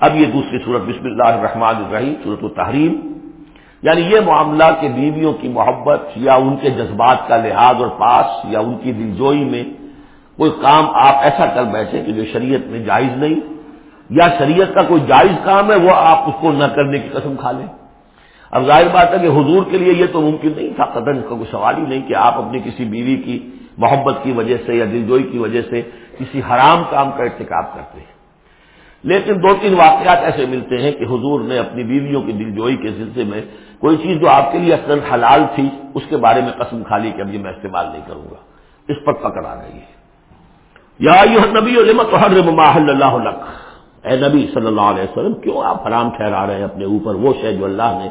اب یہ دوسری صورت، بسم اللہ الرحمن الرحیم، صورت التحریم۔ یعنی یہ معاملہ کہ بیویوں کی محبت یا ان کے جذبات کا لحاظ اور پاس یا ان کی دلجوئی میں کوئی کام آپ ایسا کر بیٹھے کہ جو شریعت میں جائز نہیں، یا شریعت کا کوئی جائز کام ہے وہ آپ اس کو نہ کرنے کی قسم کھا لیں۔ اب ظاہر بات ہے کہ حضور کے لیے یہ تو ممکن نہیں تھا، قدر کا کوئی سوال ہی نہیں کہ آپ اپنی کسی بیوی کی محبت کی وجہ سے یا دلجوئی کی وجہ سے کسی حرام کام کا ارتکاب کرتے ہیں۔ لیکن دو تین واقعات ایسے ملتے ہیں کہ حضور نے اپنی بیویوں کی دلجوئی کے سلسلے میں کوئی چیز جو آپ کے لیے اصل حلال تھی، اس کے بارے میں قسم کھا لی کہ اب یہ میں استعمال نہیں کروں گا۔ اس پر پکڑ آ گئی ہے۔ یا نبی اللہ اے نبی صلی اللہ علیہ وسلم، کیوں آپ حرام ٹھہرا رہے ہیں اپنے اوپر؟ وہ شے جو اللہ نے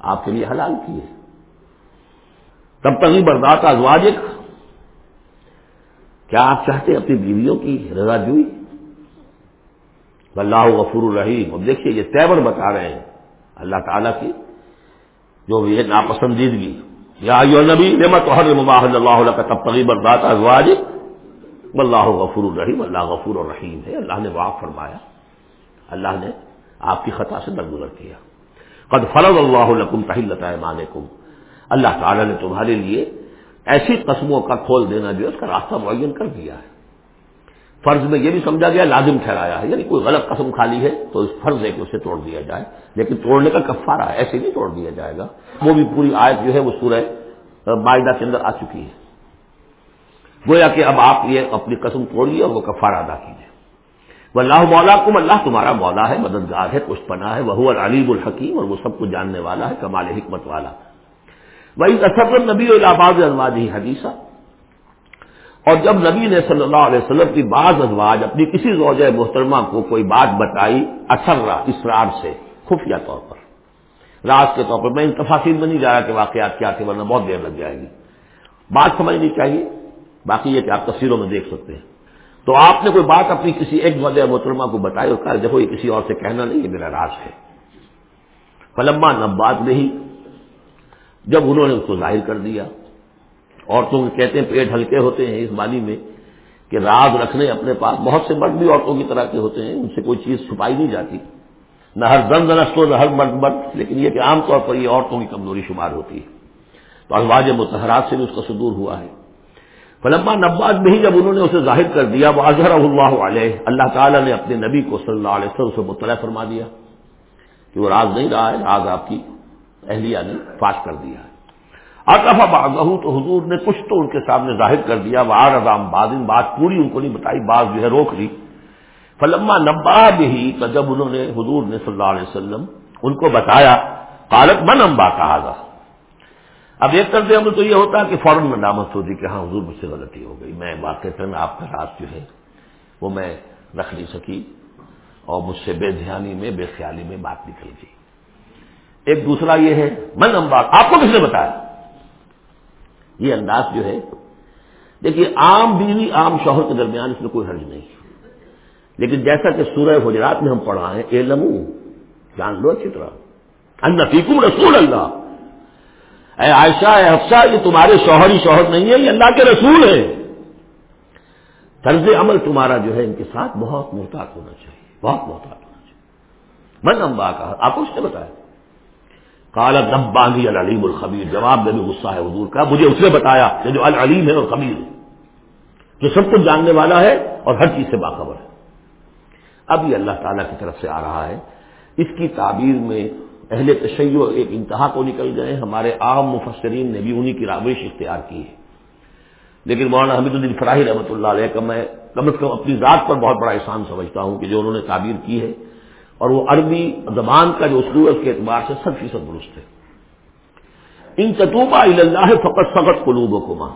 آپ کے لیے حلال کی ہے۔ تب تک برداشت ازواجک۔ کیا آپ چاہتے اپنی بیویوں کی رضا جوئی؟ اللہ غفور الرحیم۔ اب دیکھیے یہ تیور بتا رہے ہیں اللہ تعالیٰ کی، جو یہ ناپسندیدگی۔ یا نبی نعمت ہر مباح اللہ کا تب تغیب بردات ازواج اللہ غفور الرحیم اللہ غفور الرحیم ہے۔ اللہ نے واق فرمایا۔ اللہ نے آپ کی خطا سے درگزر کیا۔ قد فرض اللہ لکم تحلت ایمانکم۔ اللہ تعالیٰ نے تمہارے لیے ایسی قسموں کا کھول دینا جو اس کا راستہ معین کر دیا ہے۔ فرض میں یہ بھی سمجھا گیا لازم ٹھہرایا ہے یعنی کوئی غلط قسم کھا لی ہے تو اس فرض ہے کہ اسے توڑ دیا جائے۔ لیکن توڑنے کا کفارہ ہے، ایسے نہیں توڑ دیا جائے گا۔ وہ بھی پوری آیت جو ہے وہ سورہ معاہدہ کے اندر آ چکی ہے۔ گویا کہ اب آپ یہ اپنی قسم توڑیے اور وہ کفارہ ادا کیجیے۔ وہ اللہ مولا کم اللہ تمہارا مولا ہے، مددگار ہے کچھ پناہ ہے وہ علیم الحکیم، اور وہ سب کو جاننے والا ہے، کمال حکمت والا۔ وہی تصور نبی الباد ازواج ہی حدیثہ اور جب نبی نے صلی اللہ علیہ وسلم کی بعض ازواج اپنی کسی زوجہ محترمہ کو کوئی بات بتائی اثر اسرار سے، خفیہ طور پر۔ راز کے طور پر میں ان تفاصیل میں نہیں جا رہا کہ واقعات کیا تھے، ورنہ بہت دیر لگ جائے گی۔ بات سمجھنی چاہیے، باقی یہ کہ آپ تصویروں میں دیکھ سکتے ہیں۔ تو آپ نے کوئی بات اپنی کسی ایک وجہ محترمہ کو بتائی اور کہا، دیکھو، یہ کسی اور سے کہنا نہیں، یہ میرا راز ہے۔ فلما نبات نہیں، جب انہوں نے اس کو ظاہر کر دیا عورتوں کے کہتے ہیں پیٹ ہلکے ہوتے ہیں اس بانی میں کہ راز رکھنے اپنے پاس بہت سے مرد بھی عورتوں کی طرح کے ہوتے ہیں، ان سے کوئی چیز چھپائی نہیں جاتی۔ نہ ہر دند نسل نہ ہر مرد مرد، لیکن یہ کہ عام طور پر یہ عورتوں کی کمزوری شمار ہوتی ہے۔ تو الواج متحرات سے بھی اس کا صدور ہوا ہے۔ فلما نباز بھی جب انہوں نے اسے ظاہر کر دیا وہ اظہر اللہ علیہ اللہ تعالیٰ نے اپنے نبی کو صلی اللہ علیہ وسلم سے مطلع فرما دیا کہ وہ راز نہیں رہا ہے، راز آپ کی اہلیہ نے فاش کر دیا ہے۔ آکفا باغہ تو حضور نے کچھ تو ان کے سامنے ظاہر کر دیا، وہ آر ازام بادن بات پوری ان کو نہیں بتائی بات جو ہے روک لی فلما نبا بھی تو جب انہوں نے، حضور نے صلی اللہ علیہ وسلم ان کو بتایا کالت من امبا کہا گا اب ایک طرف عمل تو یہ ہوتا ہے کہ فوراً ندامت ہوتی کہ ہاں حضور مجھ سے غلطی ہو گئی، میں واقع آپ کا راز جو ہے، وہ میں رکھ نہیں سکی اور مجھ سے بے دھیانی میں، بے خیالی میں بات نکل گئی۔ ایک دوسرا یہ ہے، من امبا آپ کو کس نے بتایا؟ یہ انداز جو ہے دیکھیے، عام بیوی، عام شوہر کے درمیان اس میں کوئی حرج نہیں۔ لیکن جیسا کہ سورہ حجرات میں ہم پڑھا ہے اے لمو، جان لو اچھی طرح۔ ان رسول اللہ۔ اے عائشہ، اے حفصہ، یہ تمہارے شوہری شوہر نہیں ہے، یہ اللہ کے رسول ہے طرز عمل تمہارا جو ہے ان کے ساتھ بہت محتاط ہونا چاہیے، بہت محتاط ہونا چاہیے۔ من امبا کا آپ کو اس نے بتایا۔ کالا دب باندھی العلیم الخبیر۔ جواب میں بھی غصہ ہے، حضور کا۔ مجھے اس نے بتایا کہ جو العلیم ہے اور خبیر ہے جو سب کچھ جاننے والا ہے اور ہر چیز سے باخبر ہے۔ اب یہ اللہ تعالیٰ کی طرف سے آ رہا ہے۔ اس کی تعبیر میں اہل تشیع ایک انتہا کو نکل گئے۔ ہمارے عام مفسرین نے بھی انہیں کی رابش اختیار کی ہے۔ لیکن مولانا حمید الدین فراہی رحمۃ اللہ علیہ کا میں کم از کم اپنی ذات پر بہت بڑا احسان سمجھتا ہوں کہ جو انہوں نے تعبیر کی ہے اور وہ عربی زبان کا جو اسلوب ہے اس کے اعتبار سے سب فیصد درست ہے ان تطوبہ اللہ فقط فقط قلوب و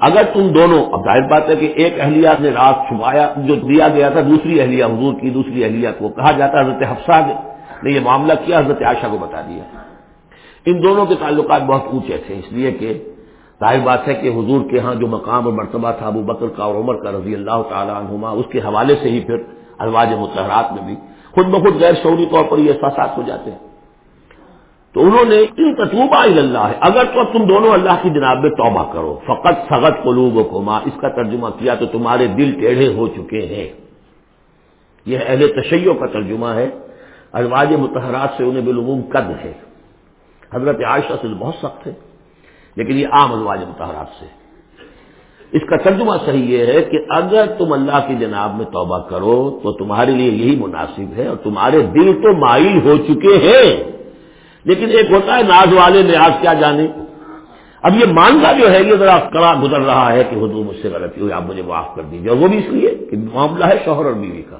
اگر تم دونوں، اب ظاہر بات ہے کہ ایک اہلیہ نے رات چھپایا، جو دیا گیا تھا، دوسری اہلیہ حضور کی، دوسری اہلیہ کو کہا جاتا حضرت حفصہ نے یہ معاملہ کیا، حضرت عائشہ کو بتا دیا۔ ان دونوں کے تعلقات بہت اونچے تھے، اس لیے کہ ظاہر بات ہے کہ حضور کے ہاں جو مقام اور مرتبہ تھا ابو بکر کا اور عمر کا رضی اللہ تعالیٰ عنہما، اس کے حوالے سے ہی پھر الواج متحرات میں بھی، خود بخود غیر شعوری طور پر یہ احساسات ہو جاتے ہیں۔ تو انہوں نے ان تطوبہ اللہ ہے۔ اگر تو اب تم دونوں اللہ کی جناب میں توبہ کرو، فقط سغت قلوب کو ماں اس کا ترجمہ کیا تو تمہارے دل ٹیڑھے ہو چکے ہیں۔ یہ اہل تشیع کا ترجمہ ہے۔ ازواج متحرات سے انہیں بالعموم قد ہے۔ حضرت عائشہ سے بہت سخت ہے، لیکن یہ عام ازواج متحرات سے۔ اس کا ترجمہ صحیح یہ ہے کہ اگر تم اللہ کی جناب میں توبہ کرو تو تمہارے لیے یہی مناسب ہے اور تمہارے دل تو مائل ہو چکے ہیں۔ لیکن ایک ہوتا ہے ناز والے نیاز کیا جانے۔ اب یہ مانگا جو ہے یہ ذرا کڑا گزر رہا ہے کہ حضور مجھ سے غلطی ہوئی، آپ مجھے معاف کر دیجیے وہ بھی اس لیے کہ معاملہ ہے شوہر اور بیوی کا۔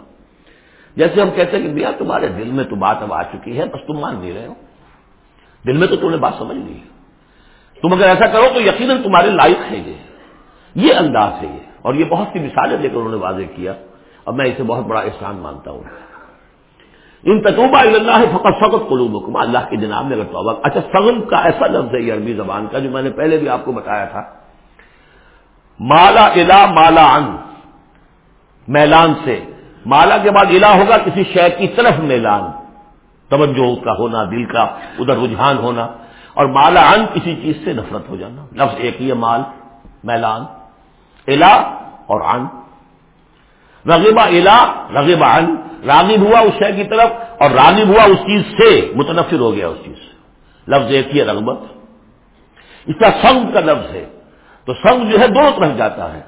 جیسے ہم کہتے ہیں کہ بھیا تمہارے دل میں تو بات اب آ چکی ہے، بس تم مان نہیں رہے ہو۔ دل میں تو تم نے بات سمجھ لی تم اگر ایسا کرو تو یقیناً تمہارے لائق ہے یہ۔ یہ انداز ہے یہ اور یہ بہت سی مثالیں دے کر انہوں نے واضح کیا اور میں اسے بہت بڑا احسان مانتا ہوں۔ ان تجوبہ اللہ ہے فقط فقط قلوب اللہ کے جناب میں اگر توبہ اچھا سغم کا ایسا لفظ ہے یہ عربی زبان کا جو میں نے پہلے بھی آپ کو بتایا تھا۔ مالا الا مالا ان میلان سے۔ مالا کے بعد الا ہوگا کسی شہر کی طرف میلان۔ توجہ کا ہونا، دل کا، ادھر رجحان ہونا۔ اور مالا ان کسی چیز سے نفرت ہو جانا۔ لفظ ایک ہی ہے، مال، میلان۔ الا اور ان رغبہ الا رغبہ ان راغب ہوا اس شے کی طرف اور راغب ہوا اس چیز سے، متنفر ہو گیا اس چیز سے. لفظ ایک ہی ہے، رغبت. اس کا سنگ کا لفظ ہے. تو سنگ جو ہے دونوں طرف جاتا ہے.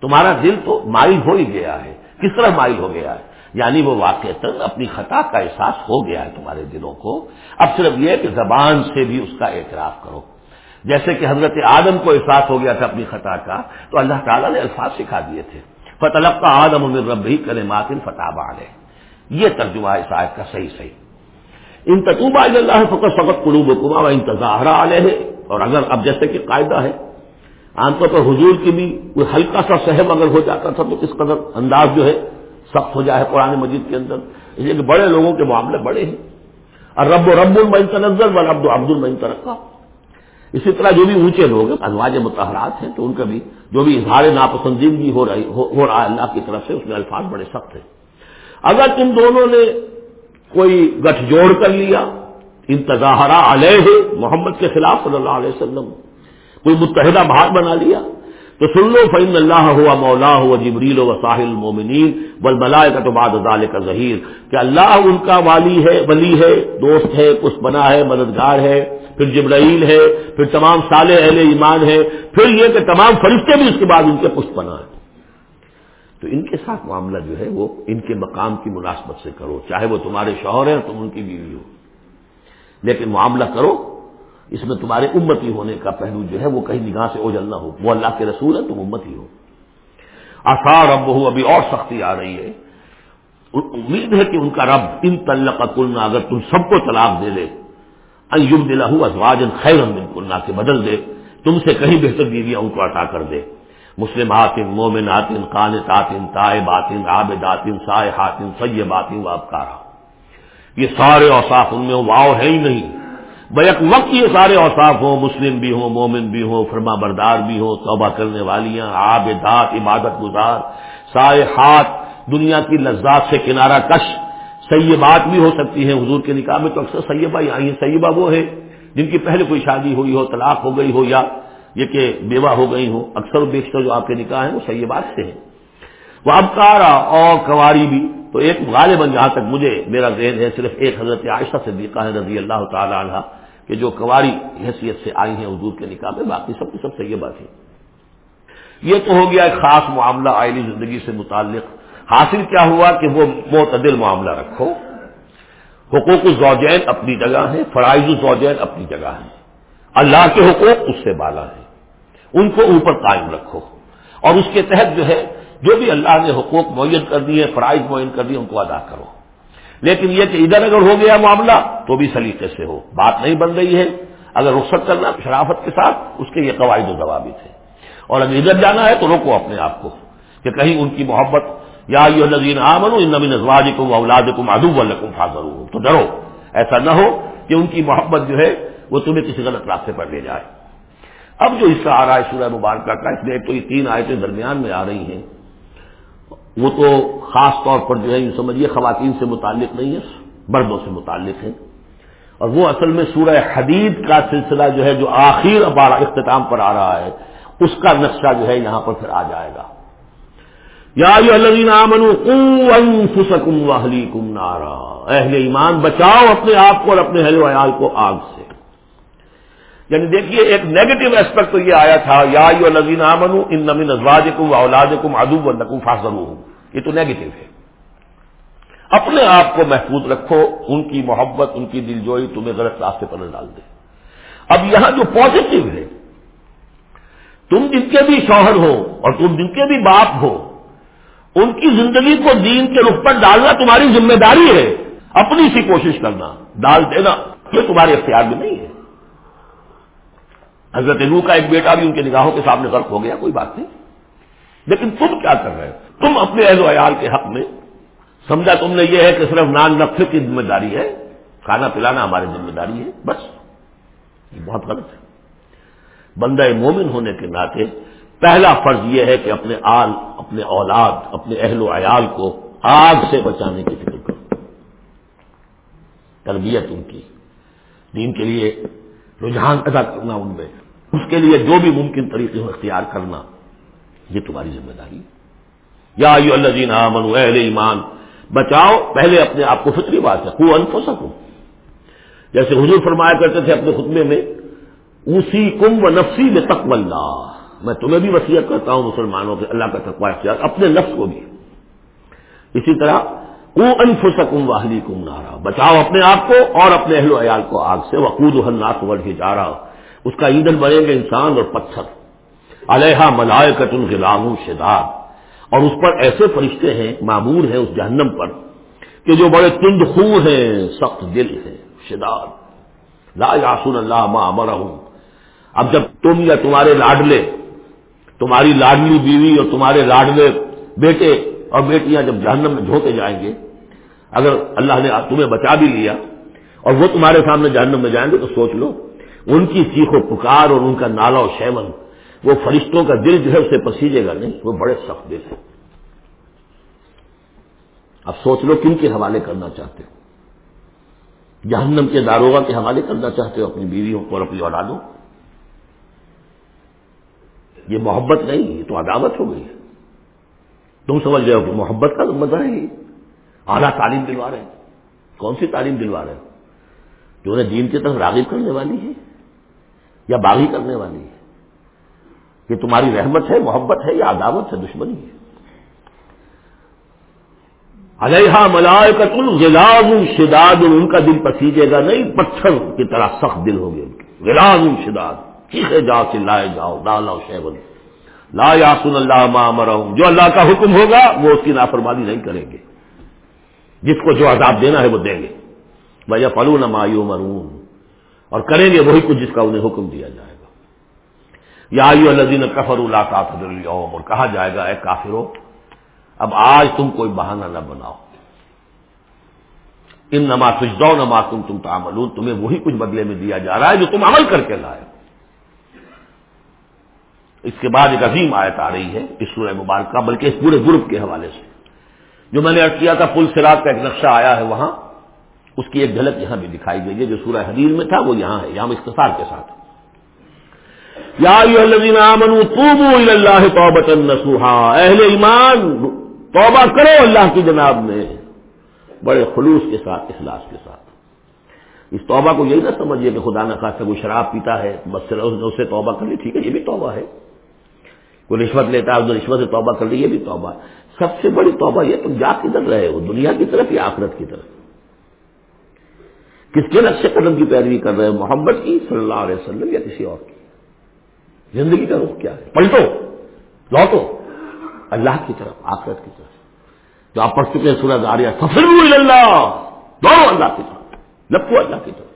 تمہارا دل تو مائل ہو ہی گیا ہے. کس طرح مائل ہو گیا ہے؟ یعنی وہ واقع اپنی خطا کا احساس ہو گیا ہے تمہارے دلوں کو. اب صرف یہ کہ زبان سے بھی اس کا اعتراف کرو. جیسے کہ حضرت آدم کو احساس ہو گیا تھا اپنی خطا کا، تو اللہ تعالیٰ نے الفاظ سکھا دیے تھے۔ فتح کا آدم رب ہی کرے ماتن فتح آگے یہ ترجمہ اس آیت کا صحیح صحیح۔ ان تقوبہ اللہ فقط فقط قلوب کما و انتظاہر علیہ اور اگر اب جیسے کہ قاعدہ ہے، عام طور پر حضور کی بھی کوئی ہلکا سا صحب اگر ہو جاتا تھا تو اس قدر انداز جو ہے سخت ہو جائے قرآن مجید کے اندر۔ اس لیے کہ بڑے لوگوں کے معاملے بڑے ہیں۔ اور رب و رب المین تنظر و رب عبد المین ترقہ اسی طرح جو بھی اونچے لوگ ہیں، ازواج متحرات ہیں، تو ان کا بھی جو بھی اظہار ناپسندیدگی ہو رہی ہو رہا ہے اللہ کی طرف سے، اس میں الفاظ بڑے سخت ہیں۔ اگر تم دونوں نے کوئی گٹھ جوڑ کر لیا انتظاہرہ علیہ محمد کے خلاف صلی اللہ علیہ وسلم، کوئی متحدہ بھار بنا لیا، تو سن لو فعم اللہ ہوا مولا ہوا جبریل و ساحل مومنین بل بلائے کا تو بعد ادال کا ظہیر کہ اللہ ان کا والی ہے، ولی ہے، دوست ہے، کچھ بنا ہے، مددگار ہے پھر جبرائیل ہے، پھر تمام سال اہل ایمان ہے پھر یہ کہ تمام فرشتے بھی اس کے بعد ان کے پشت بنا ہے تو ان کے ساتھ معاملہ جو ہے وہ ان کے مقام کی مناسبت سے کرو، چاہے وہ تمہارے شوہر ہیں، تم ان کی بیوی ہو۔ لیکن معاملہ کرو، اس میں تمہارے امتی ہونے کا پہلو جو ہے وہ کہیں نگاہ سے اوجل نہ ہو۔ وہ اللہ کے رسول ہے تم امت ہی ہو۔ آسار رب ہو ابھی اور سختی آ رہی ہے۔ امید ہے کہ ان کا رب، ان تلق کلنا، اگر تم سب کو طلاق دے دے ایوب دلا ازواجن خیر بن کلنا کے بدل دے، تم سے کہیں بہتر بیویاں ان کو عطا کر دے۔ مسلم آتن مومن آتن قان تاطن تائے باتن آب داتن سائے یہ سارے اوساف ان میں واؤ ہے ہی نہیں۔ بیک وقت یہ سارے اوساف ہوں، مسلم بھی ہوں، مومن بھی ہوں، فرما بردار بھی ہوں، توبہ کرنے والیاں آب دات عبادت گزار سائے ہاتھ دنیا کی لذات سے کنارہ کش سیبات بھی ہو سکتی ہیں حضور کے نکاح میں تو اکثر سیبہ ہی آئی ہیں سیبہ وہ ہے جن کی پہلے کوئی شادی ہوئی ہو، طلاق ہو گئی ہو یا یہ کہ بیوہ ہو گئی ہو اکثر و بیشتر جو آپ کے نکاح ہیں وہ سیبات سے ہیں۔ وہ ابکارا اور کواری بھی، تو ایک غالباً جہاں تک مجھے میرا ذہن ہے، صرف ایک حضرت عائشہ سے ہے رضی اللہ تعالی عنہ، کہ جو کواری حیثیت سے آئی ہیں حضور کے نکاح میں، باقی سب کی سب سیبات ہیں یہ تو ہو گیا ایک خاص معاملہ آئلی زندگی سے متعلق۔ حاصل کیا ہوا کہ وہ معتدل معاملہ رکھو۔ حقوق الزوجین اپنی جگہ ہے فرائض الزوجین اپنی جگہ ہے اللہ کے حقوق اس سے بالا ہے ان کو اوپر قائم رکھو۔ اور اس کے تحت جو ہے، جو بھی اللہ نے حقوق معین کر دیے، فرائض معین کر دیے، ان کو ادا کرو۔ لیکن یہ کہ ادھر اگر ہو گیا معاملہ، تو بھی سلیقے سے ہو۔ بات نہیں بن رہی ہے۔ اگر رخصت کرنا شرافت کے ساتھ، اس کے یہ قواعد و ضوابط ہیں۔ اور اگر ادھر جانا ہے، تو روکو اپنے آپ کو کہ کہیں ان کی محبت یا یہ نظین عامن ان نبی نزواج کو اولاد کو مادو الکم فاضر تو ڈرو، ایسا نہ ہو کہ ان کی محبت جو ہے وہ تمہیں کسی غلط راستے پر لے جائے۔ اب جو حصہ آ رہا ہے، سورہ مبارکہ کا، اس میں ایک تو یہ تین آیتیں درمیان میں آ رہی ہیں۔ وہ تو خاص طور پر جو ہے، یہ سمجھیے، خواتین سے متعلق نہیں ہے مردوں سے متعلق ہے اور وہ اصل میں سورہ حدید کا سلسلہ جو ہے، جو آخر اختتام پر آ رہا ہے، اس کا نقشہ جو ہے، یہاں پر پھر آ جائے گا۔ یا انفسکم واہلیکم نارا۔ اہل ایمان، بچاؤ اپنے آپ کو اور اپنے اہل ویال کو آگ سے۔ یعنی دیکھیے، ایک نیگیٹو اسپیکٹ تو یہ آیا تھا، یا نظین امن ان نمین ازواج کم اولاد کم ادوب نقم فاصل یہ تو نیگیٹو ہے۔ اپنے آپ کو محفوظ رکھو، ان کی محبت، ان کی دل جوئی تمہیں غلط راستے پر نہ ڈال دے۔ اب یہاں جو پازیٹو ہے، تم جن کے بھی شوہر ہو اور تم جن کے بھی باپ ہو ان کی زندگی کو دین کے رخ پر ڈالنا تمہاری ذمہ داری ہے۔ اپنی سی کوشش کرنا، ڈال دینا، یہ تمہارے اختیار میں نہیں ہے۔ حضرت نو کا ایک بیٹا بھی ان کے نگاہوں کے سامنے غرق ہو گیا، کوئی بات نہیں۔ لیکن تم کیا کر رہے ہو؟ تم اپنے اہل و عیال کے حق میں سمجھا تم نے یہ ہے کہ صرف نان نقصے کی ذمہ داری ہے، کھانا پلانا ہماری ذمہ داری ہے، بس۔ یہ بہت غلط ہے۔ بندہ مومن ہونے کے ناطے پہلا فرض یہ ہے کہ اپنے آل، اپنے اولاد، اپنے اہل و عیال کو آگ سے بچانے کی فکر کرو۔ تربیت ان کی۔ دین کے لیے رجحان ادا کرنا ان میں۔ اس کے لیے جو بھی ممکن طریقے اختیار کرنا۔ یہ تمہاری ذمہ داری۔ یا یو اللہ جین اہل ایمان، بچاؤ۔ پہلے اپنے آپ کو فطری بات ہے۔ کو انفو سکو جیسے حضور فرمایا کرتے تھے اپنے خطبے میں اسی کم و نفسی میں تقو اللہ۔ میں تمہیں بھی وسیعت کرتا ہوں مسلمانوں کے اللہ کا تقوا اختیار اپنے نفس کو بھی۔ اسی طرح کو انف سکم واہلی کم نارا۔ بچاؤ اپنے آپ کو اور اپنے اہل و عیال کو آگ سے۔ وقود الناس ورڈ جا رہا اس کا ایندھن بنے گا انسان اور پتھر۔ علیہ ملائے کٹن غلام شداد۔ اور اس پر ایسے فرشتے ہیں، معمور ہیں اس جہنم پر، کہ جو بڑے تند خو ہیں، سخت دل ہیں، شداد۔ لا یاسن اللہ ما امر ہوں اب جب تم یا تمہارے لاڈلے تمہاری لاڈلی بیوی اور تمہارے لاڈلے بیٹے اور بیٹیاں جب جہنم میں جھوتے جائیں گے، اگر اللہ نے تمہیں بچا بھی لیا اور وہ تمہارے سامنے جہنم میں جائیں گے تو سوچ لو، ان کی چیخ و پکار اور ان کا نالا و شیمن، وہ فرشتوں کا دل جو ہے اسے پسیجے گا، نہیں، وہ بڑے سخت دل ہے اب سوچ لو کن کے حوالے کرنا چاہتے ہو؟ جہنم کے داروغ کے حوالے کرنا چاہتے ہو اپنی بیویوں کو اور اپنی اولادوں؟ یہ محبت نہیں، یہ تو عداوت ہو گئی تم سمجھ رہے ہو کہ محبت کا مزہ ہے اعلیٰ تعلیم دلوا رہے ہیں۔ کون سی تعلیم دلوا رہے ہیں جو انہیں دین کی طرف راغب کرنے والی ہے یا باغی کرنے والی ہے؟ کہ تمہاری رحمت ہے، محبت ہے یا عداوت ہے، دشمنی ہے۔ علیہ ملائے کا شداد ان کا دل پسیجے گا نہیں، پتھر کی طرح سخت دل ہوگی ان کے۔ غلاز شداد۔ چیخے جاؤ چلائے جاؤ ڈالا شیون لا یاسن اللہ مرحوم جو اللہ کا حکم ہوگا، وہ اس کی نافرمانی نہیں کریں گے۔ جس کو جو عذاب دینا ہے، وہ دیں گے۔ بھیا فلون مایو مرون اور کریں گے وہی کچھ جس کا انہیں حکم دیا جائے گا۔ یا آئیو الدین کفر اللہ کافر اليوم۔ اور کہا جائے گا، اے کافرو اب آج تم کوئی بہانہ نہ بناؤ۔ ان نما سجدو نما تم تم تعملون۔ تمہیں وہی کچھ بدلے میں دیا جا رہا ہے جو تم عمل کر کے لائے اس کے بعد ایک عظیم آیت آ رہی ہے اس سورہ مبارکہ، بلکہ اس پورے گروپ کے حوالے سے۔ جو میں نے ارد کیا تھا، پل سراج کا ایک نقشہ آیا ہے وہاں، اس کی ایک جھلک یہاں بھی دکھائی گئی ہے، جو سورہ حدیث میں تھا، وہ یہاں ہے، یہاں اختصار کے ساتھ۔ یا اللہ توبت نسوہا اہل ایمان، توبہ کرو اللہ کی جناب میں، بڑے خلوص کے ساتھ، اخلاص کے ساتھ۔ اس توبہ کو یہی نہ سمجھیے کہ خدا نہ خاصا کوئی شراب پیتا ہے، بس اسے توبہ کر لی، ٹھیک ہے، یہ بھی توبہ ہے۔ کوئی رشوت لیتا ہے رشوت سے توبہ کر لی، یہ بھی توبہ سب سے بڑی توبہ یہ تم جا کدھر رہے ہو؟ دنیا کی طرف یا آخرت کی طرف؟ کس کے نقش قدم کی پیروی کر رہے ہو؟ محمد کی صلی اللہ علیہ وسلم یا کسی اور کی؟ زندگی کا رخ کیا ہے؟ پلٹو، لوٹو۔ اللہ کی طرف، آخرت کی طرف۔ جو آپ پڑھ چکے ہیں سورج آ سفر اللہ دونوں اللہ کی طرف۔ لپو اللہ کی طرف۔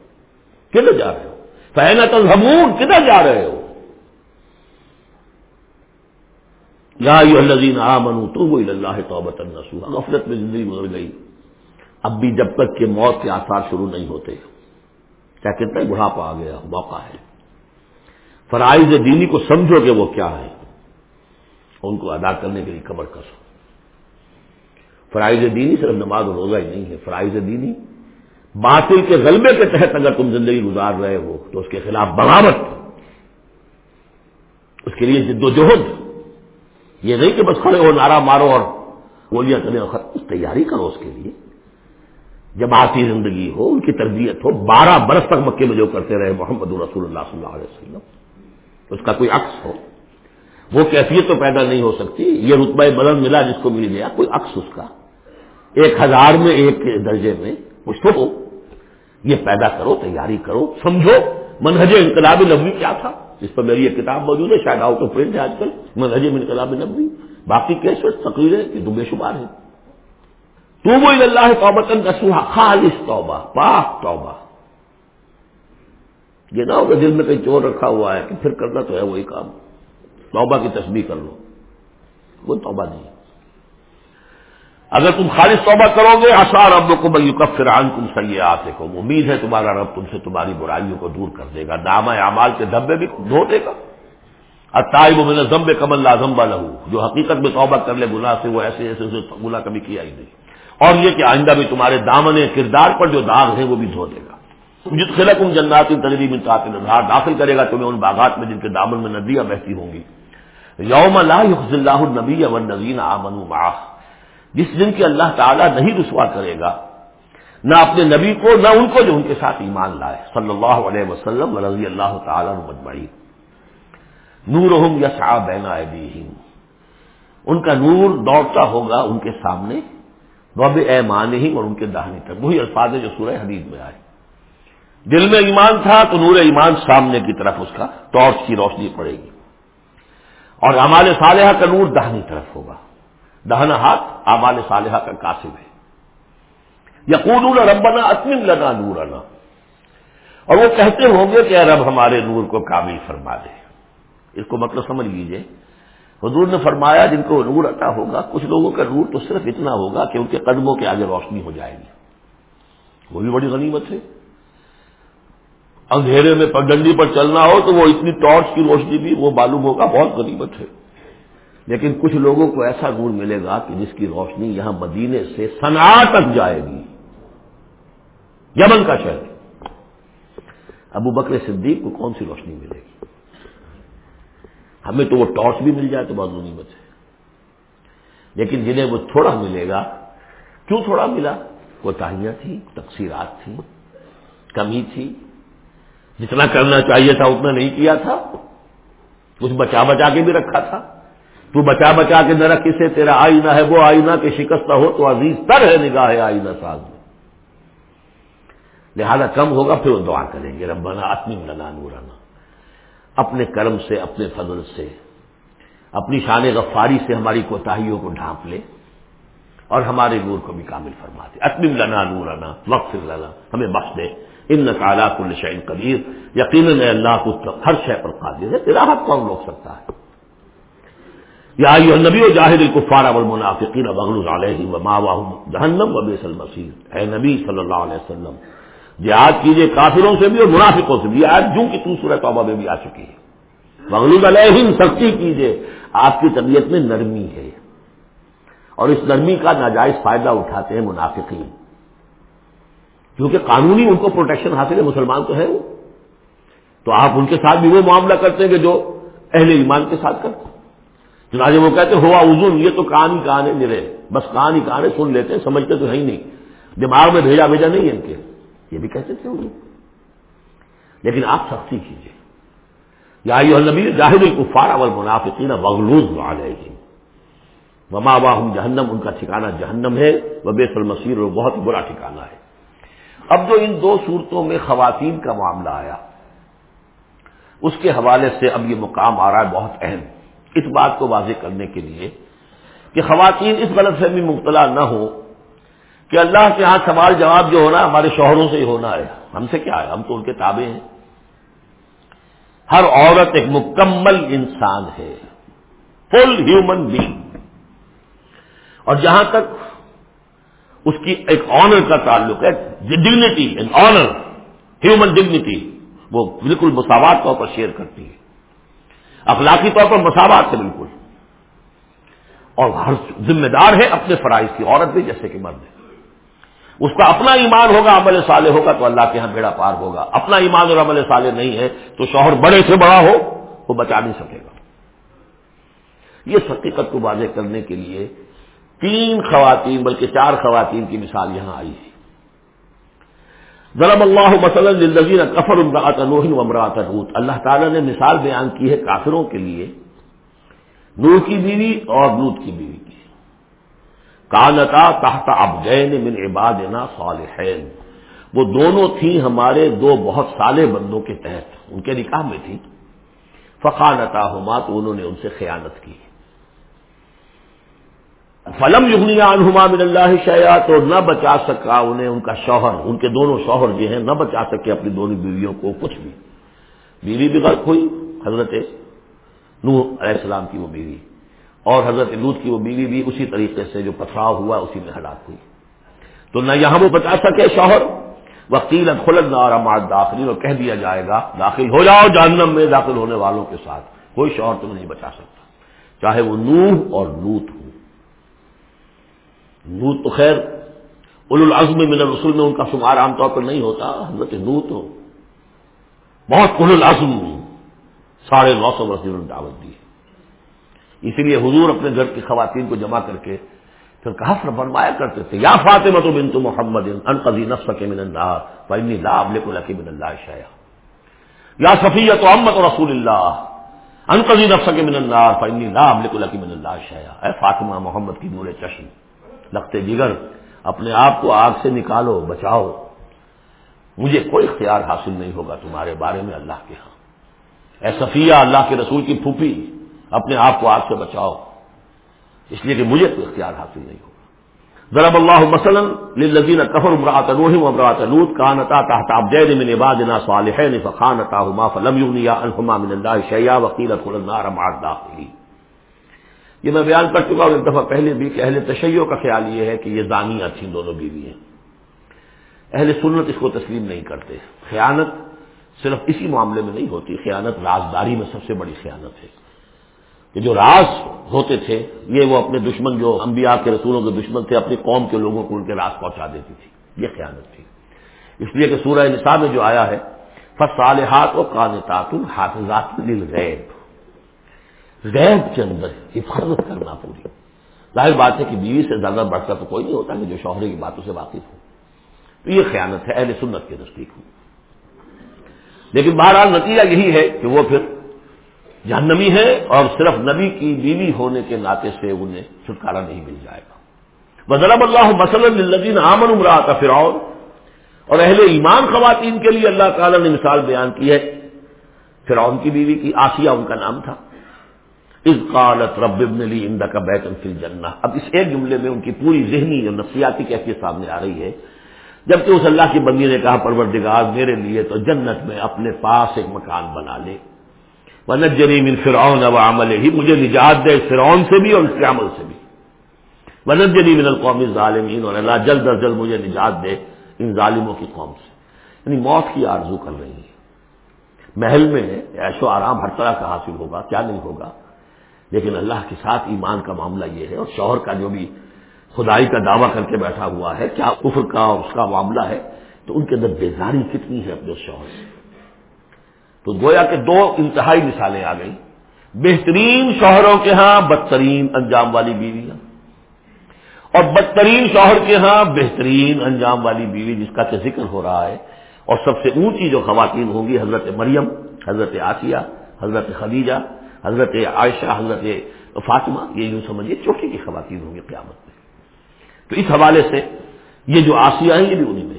کدھر جا رہے ہو؟ فہنا تمون کدھر جا رہے ہو؟ یا الذین آمنوا توبوا الى اللہ توبۃ النصوح غفلت میں زندگی گزر گئی۔ اب بھی جب تک کہ موت کے آثار شروع نہیں ہوتے، کیا کہتے ہیں؟ بڑھاپا آ گیا موقع ہے۔ فرائض دینی کو سمجھو کہ وہ کیا ہے۔ ان کو ادا کرنے کے لیے کمر کسو فرائض دینی صرف نماز و روزہ ہی نہیں ہے۔ فرائض دینی باطل کے غلبے کے تحت اگر تم زندگی گزار رہے ہو تو اس کے خلاف بغاوت، اس کے لیے جد و جہد یہ نہیں کہ بس کھڑے ہو نعرہ مارو اور گولیاں کریں تیاری کرو اس کے لیے۔ جماعتی زندگی ہو، ان کی تربیت ہو، بارہ برس تک مکے میں جو کرتے رہے محمد رسول اللہ صلی اللہ علیہ وسلم، اس کا کوئی عکس ہو۔ وہ کیفیت تو پیدا نہیں ہو سکتی۔ یہ رتبہ بلند ملا جس کو مل گیا، کوئی عکس اس کا۔ ایک ہزار میں ایک درجے میں کچھ تو ہو۔ یہ پیدا کرو، تیاری کرو، سمجھو منہج انقلاب نبوی کیا تھا۔ جس پر میری ایک کتاب موجود ہے، شاید آؤٹ آف پرنٹ ہے آج کل منہج انقلاب نبوی باقی کیسے تقریریں کہ بے شمار ہیں۔ تو وہ اللہ توبت نسوحا خالص توبہ، پاک توبہ۔ یہ نہ ہوگا دل میں کہیں چور رکھا ہوا ہے کہ پھر کرنا تو ہے وہی کام۔ توبہ کی تسبیح کر لو۔ وہ توبہ نہیں اگر تم خالص توبہ کرو گے آسار رب کو بھائی فران تم سہی آتے کو امید ہے تمہارا رب تم سے تمہاری برائیوں کو دور کر دے گا۔ دامہ اعمال کے دبے بھی دھو دے گا۔ اتائی وہ میں ضمب کمل لازم لہو جو حقیقت میں توبہ کر لے گناہ سے، وہ ایسے ایسے اسے گناہ کبھی کیا ہی نہیں۔ اور یہ کہ آئندہ بھی تمہارے دامن کردار پر جو داغ ہیں، وہ بھی دھو دے گا۔ جس خلق ان جنات تجریب ان داخل کرے گا تمہیں ان باغات میں جن کے دامن میں ندیاں بہتی ہوں گی۔ یوم لا یخز اللہ النبی والنذین آمنوا معاہ جس دن کی اللہ تعالیٰ نہیں رسوا کرے گا، نہ اپنے نبی کو، نہ ان کو جو ان کے ساتھ ایمان لائے۔ صلی اللہ علیہ وسلم رضی اللہ تعالیٰ مجمعی نور ہوں یا صاحب بینا ان کا نور دوڑتا ہوگا ان کے سامنے بب اے مان ہی اور ان کے دہنے تک۔ وہی الفاظ جو سورہ حدیث میں آئے۔ دل میں ایمان تھا تو نور ایمان سامنے کی طرف اس کا، ٹارچ کی روشنی پڑے گی۔ اور ہمارے صالحہ کا نور دہنی طرف ہوگا۔ دہنا ہاتھ آمال صالحہ کا کاسب ہے۔ یقون ربنا اتمن لنا نورنا۔ اور وہ کہتے ہوں گے کہ رب ہمارے نور کو کامل فرما دے۔ اس کو مطلب سمجھ لیجیے۔ حضور نے فرمایا جن کو نور عطا ہوگا، کچھ لوگوں کا نور تو صرف اتنا ہوگا کہ ان کے قدموں کے آگے روشنی ہو جائے گی۔ وہ بھی بڑی غنیمت ہے۔ اندھیرے میں پگڈنڈی پر چلنا ہو تو وہ اتنی ٹارچ کی روشنی بھی وہ معلوم ہوگا، بہت غنیمت ہے۔ لیکن کچھ لوگوں کو ایسا نور ملے گا کہ جس کی روشنی یہاں مدینے سے سنا تک جائے گی۔ یمن کا شہر۔ ابو بکر صدیق کو کون سی روشنی ملے گی؟ ہمیں تو وہ ٹارچ بھی مل جائے تو بہت غنیمت ہے۔ لیکن جنہیں وہ تھوڑا ملے گا، کیوں تھوڑا ملا؟ وہ تاہیاں تھی تقسیرات تھی کمی تھی۔ جتنا کرنا چاہیے تھا، اتنا نہیں کیا تھا۔ کچھ بچا بچا کے بھی رکھا تھا۔ تو بچا بچا کے نہ رکھ اسے تیرا آئینہ ہے، وہ آئینہ کہ شکست ہو تو عزیز تر ہے نگاہ ہے آئینہ ساز میں۔ لہذا کم ہوگا پھر وہ دعا کریں گے، ربنا اتمن لنا نورانا اپنے کرم سے، اپنے فضل سے، اپنی شان غفاری سے ہماری کوتاہیوں کو ڈھانپ لے اور ہمارے نور کو بھی کامل فرما دے۔ اتمن لنا نورانا وقف لنا، ہمیں بخش دے۔ ان نقالہ کل شعین قبیر یقیناً اللہ کو ہر شے پر قادر ہے۔ تیرا حق کون روک سکتا ہے۔ یا نبی و جاہد الکفار والمنافقین بغل علیہ وما جہنم و بیس المسیر اے نبی صلی اللہ علیہ وسلم، جہاد کیجیے کافروں سے بھی اور منافقوں سے بھی۔ آج جو کہ تو سورہ توبہ میں بھی آ چکی ہے۔ بغل علیہم سختی کیجیے۔ آپ کی طبیعت میں نرمی ہے۔ اور اس نرمی کا ناجائز فائدہ اٹھاتے ہیں منافقین۔ کیونکہ قانونی ان کو پروٹیکشن حاصل ہے، مسلمان تو ہے وہ۔ تو آپ ان کے ساتھ بھی وہ معاملہ کرتے ہیں کہ جو اہل ایمان کے ساتھ کرتے ہیں۔ چنانچہ وہ کہتے ہوا ازن یہ تو کان ہی کان ہے میرے بس کان ہی کان ہے سن لیتے ہیں، سمجھتے تو ہے ہی نہیں۔ دماغ میں بھیجا بھیجا نہیں ہے ان کے۔ یہ بھی کہتے تھے لیکن آپ سختی کیجیے یا نبی جاہد القفار اول منافقین وغلوز علیہ وما واہم جہنم، ان کا ٹھکانا جہنم ہے۔ وہ بے المسیر اور بہت برا ٹھکانا ہے۔ اب جو ان دو صورتوں میں خواتین کا معاملہ آیا، اس کے حوالے سے اب یہ مقام آ رہا ہے بہت اہم۔ اس بات کو واضح کرنے کے لیے کہ خواتین اس غلط سے بھی مبتلا نہ ہو کہ اللہ کے ہاں سوال جواب جو ہونا ہمارے شوہروں سے ہی ہونا ہے۔ ہم سے کیا ہے؟ ہم تو ان کے تابع ہیں۔ ہر عورت ایک مکمل انسان ہے۔ فل ہیومن بینگ اور جہاں تک اس کی ایک آنر کا تعلق ہے dignity and honour human dignity وہ بالکل مساوات طور پر شیئر کرتی ہے۔ اخلاقی طور پر مساوات ہے بالکل۔ اور ہر ذمہ دار ہے اپنے فرائض کی عورت بھی، جیسے کہ مرد ہے۔ اس کا اپنا ایمان ہوگا، عمل صالح ہوگا تو اللہ کے یہاں بیڑا پار ہوگا۔ اپنا ایمان اور عمل صالح نہیں ہے تو شوہر بڑے سے بڑا ہو، وہ بچا نہیں سکے گا۔ یہ حقیقت کو واضح کرنے کے لیے تین خواتین، بلکہ چار خواتین کی مثال یہاں آئی ہے۔ ضرب اللہ مثلاً کفر امراط نوح امراط روت اللہ تعالیٰ نے مثال بیان کی ہے کافروں کے لیے نور کی بیوی اور نوت کی بیوی کی۔ کالتا تحت ابجین من عبادنا صالحین۔ وہ دونوں تھیں ہمارے دو بہت سالے بندوں کے تحت، ان کے نکاح میں تھی فقانتا ہما تو انہوں نے ان سے خیانت کی۔ فلم یغنیا عنہما من اللہ شیا تو نہ بچا سکا انہیں ان کا شوہر، ان کے دونوں شوہر جو ہیں، نہ بچا سکے اپنی دونوں بیویوں کو کچھ بھی۔ بیوی بھی غرق ہوئی، حضرت نور علیہ السلام کی وہ بیوی۔ اور حضرت لوت کی وہ بیوی بھی اسی طریقے سے جو پتھراؤ ہوا، اسی میں ہلاک ہوئی۔ تو نہ یہاں وہ بچا سکے شوہر وکیل خلد نہ داخلی اور کہہ دیا جائے گا، داخل ہو جاؤ جہنم میں داخل ہونے والوں کے ساتھ، کوئی شوہر تمہیں نہیں بچا سکتا۔ چاہے وہ نوح اور لوت ہو۔ نوت تو خیر ال العزم من الرسول، میں ان کا شمار عام طور پر نہیں ہوتا، حضرت نوت ہو۔ بہت ال العزم، ساڑھے نو سو برس جنہوں نے دعوت دی۔ اسی لیے حضور اپنے گھر کی خواتین کو جمع کر کے پھر کہا فرمایا کرتے تھے، یا فاطمہ تو بنت محمد ان قزی نفس کے من اللہ فنی لا ابلک لکی من اللہ شایا یا صفیت و امت رسول اللہ ان قزی نفس کے من اللہ فنی لا ابلک لکی من اللہ شایا اے فاطمہ، محمد کی نور چشم۔ لگتے جگر، اپنے آپ کو آگ سے نکالو، بچاؤ۔ مجھے کوئی اختیار حاصل نہیں ہوگا تمہارے بارے میں اللہ کے ہاں۔ اے صفیہ، اللہ کے رسول کی پھوپھی، اپنے آپ کو آگ سے بچاؤ۔ اس لیے کہ مجھے کوئی اختیار حاصل نہیں ہوگا۔ ضرب اللہ مثلاً للذین کفر امراۃ نوح و امراۃ لوط، کانتا تحت عبدین من عبادنا صالحین فخانتاهما فلم یغنیا عنهما من اللہ شیئا وقیل ادخلوا النار مع الداخلین۔ یہ میں بیان کر چکا ہوں، ایک دفعہ پہلے بھی کہ اہل تشیع کا خیال یہ ہے کہ یہ دانیاں تھیں، دونوں بیوی ہیں۔ اہل سنت اس کو تسلیم نہیں کرتے۔ خیانت صرف اسی معاملے میں نہیں ہوتی، خیانت رازداری میں سب سے بڑی خیانت ہے۔ کہ جو راز ہوتے تھے، یہ وہ اپنے دشمن، جو انبیاء کے رسولوں کے دشمن تھے، اپنی قوم کے لوگوں کو ان کے راز پہنچا دیتی تھی۔ یہ خیانت تھی۔ اس لیے کہ سورہ نصاب میں جو آیا ہے فصالحات و کانتات حافظات للغیب۔ غیب کے اندر حفاظت کرنا پوری۔ ظاہر بات ہے کہ بیوی سے زیادہ بڑھتا تو کوئی نہیں ہوتا کہ جو شوہرے کی باتوں سے واقف ہو۔ تو یہ خیانت ہے، اہل سنت کے نزدیک ہو لیکن بہرحال نتیجہ یہی ہے کہ وہ پھر جہنمی ہے اور صرف نبی کی بیوی ہونے کے ناطے سے انہیں چھٹکارا نہیں مل جائے گا۔ وزرب اللہ مسلم الدین عامن عمرہ کا فرعون۔ اور اہل ایمان خواتین کے لیے اللہ تعالی نے مثال بیان کی ہے۔ فرعون کی بیوی کی آسیہ ان کا نام تھا۔ از قالت رب ابن لی اندا کا بیتن فل جنہ اب اس ایک جملے میں ان کی پوری ذہنی اور نفسیاتی کیفیت سامنے آ رہی ہے۔ جبکہ اس اللہ کی بندی نے کہا، پروردگار میرے لیے تو جنت میں اپنے پاس ایک مکان بنا لے۔ ونت جنیم ان فرعون عمل ہی مجھے نجات دے فرعون سے بھی اور اس کے عمل سے بھی۔ ونت جنیم ان القومی ظالمین اور اللہ جلد از جلد مجھے نجات دے ان ظالموں کی قوم سے۔ یعنی موت کی آرزو کر رہی ہے۔ محل میں ایش و آرام ہر طرح کا حاصل ہوگا، کیا نہیں ہوگا؟ لیکن اللہ کے ساتھ ایمان کا معاملہ یہ ہے اور شوہر کا جو بھی خدائی کا دعویٰ کر کے بیٹھا ہوا ہے، کیا کفر کا اور اس کا معاملہ ہے، تو ان کے اندر بیزاری کتنی ہے اپنے شوہر سے۔ تو گویا کہ دو انتہائی مثالیں آ گئی بہترین شوہروں کے ہاں بدترین انجام والی بیویاں، اور بدترین شوہر کے ہاں بہترین انجام والی بیوی جس کا کہ ذکر ہو رہا ہے۔ اور سب سے اونچی جو خواتین ہوں گی، حضرت مریم، حضرت آسیہ حضرت خدیجہ حضرت عائشہ، حضرت فاطمہ، یہ یوں سمجھیے چوکی کی خواتین ہوں گی قیامت میں۔ تو اس حوالے سے یہ جو آسیہ ہیں یہ بھی انہیں میں۔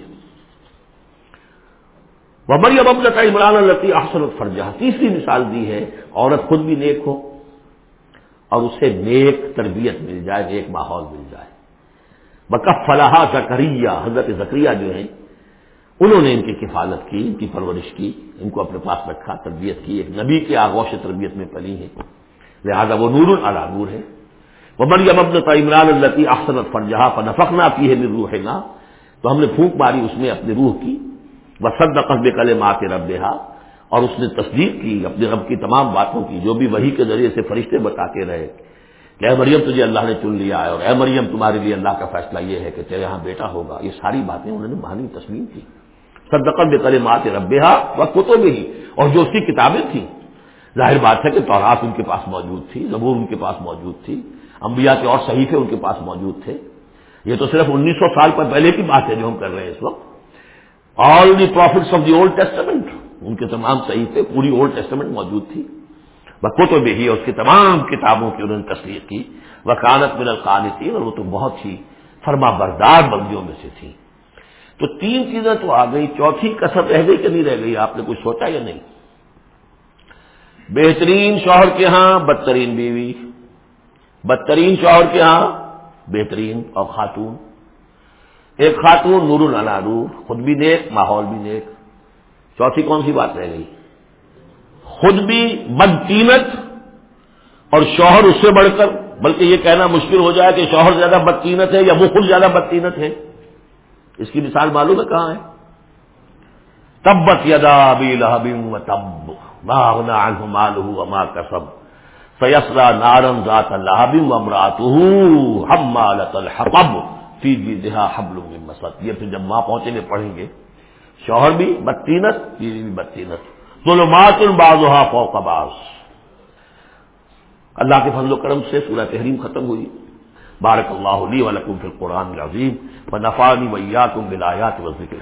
وبری اب کا عمران التی احسن الفرجہ۔ تیسری مثال دی ہے، عورت خود بھی نیک ہو اور اسے نیک تربیت مل جائے، نیک ماحول مل جائے۔ بکف فلاح زکریہ حضرت زکریہ جو ہیں انہوں نے ان کی کفالت کی، ان کی پرورش کی، ان کو اپنے پاس رکھا تربیت کی، ایک نبی کے آغوش تربیت میں پلی ہے لہذا وہ نور العلا نور ہے۔ وہ بڑی ابن عمران التی احسنت فرجہ فنفق نہ کی ہے روح نا تو ہم نے پھونک ماری اس میں اپنی روح کی۔ وہ سد قصب کل ماں کے رب اور اس نے تصدیق کی اپنے رب کی تمام باتوں کی، جو بھی وہی کے ذریعے سے فرشتے بتاتے رہے۔ کہ اے مریم، تجھے اللہ نے چن لیا ہے۔ اور اے مریم، تمہارے لیے اللہ کا فیصلہ یہ ہے کہ تیرے یہاں بیٹا ہوگا۔ یہ ساری باتیں انہوں نے مانی تسلیم کی۔ صدقت بے کلمات ربا و کتب ہی اور جو اس کی کتابیں تھیں۔ ظاہر بات ہے کہ تورات ان کے پاس موجود تھی، زبور ان کے پاس موجود تھی، انبیاء کے اور صحیفے ان کے پاس موجود تھے۔ یہ تو صرف انیس سو سال پر پہلے کی بات ہے جو ہم کر رہے ہیں اس وقت۔ All the prophets of the Old Testament ان کے تمام صحیفے، پوری اولڈ ٹیسٹمنٹ موجود تھی۔ بکو تو بھی اس کی تمام کتابوں کی انہوں نے تصویر کی۔ وہ کانت من القانتی اور وہ تو بہت ہی فرما بردار بندیوں میں سے تھی تو تین چیزیں تو آ گئی، چوتھی کسر رہ گئی کہ نہیں رہ گئی، آپ نے کچھ سوچا یا نہیں؟ بہترین شوہر کے ہاں بدترین بیوی، بدترین شوہر کے ہاں بہترین اور خاتون۔ ایک خاتون نور اللہ نور، خود بھی نیک، ماحول بھی نیک۔ چوتھی کون سی بات رہ گئی؟ خود بھی بدتینت اور شوہر اس سے بڑھ کر، بلکہ یہ کہنا مشکل ہو جائے کہ شوہر زیادہ بدتینت ہے یا وہ خود زیادہ بدتینت ہے۔ اس کی مثال معلوم ہے کہاں ہے؟ تبت یدا ابی لہب و تب مال اما کسب فیصلہ نارن ذات اللہ امرات ہم الحب فی دہا حبل مسد۔ یہ پھر جب ماں پہنچیں گے پڑھیں گے، شوہر بھی بدتینت بیوی بھی بدتینت ظلمات الباز فوق باز اللہ کے فضل و کرم سے سورہ تحریم ختم ہوئی۔ بارک اللہ علی ولکم فی القرآن العظیم و نفانی ویا تم بلایات وزر کے